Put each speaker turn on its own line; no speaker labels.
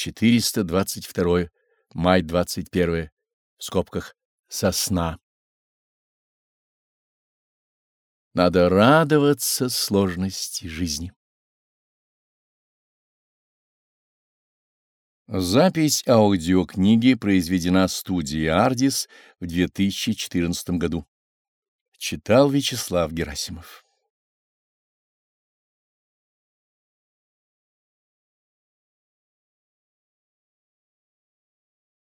422. Май 21. В скобках. Сосна. Надо радоваться сложности жизни. Запись аудиокниги произведена студией «Ардис» в 2014 году. Читал Вячеслав Герасимов.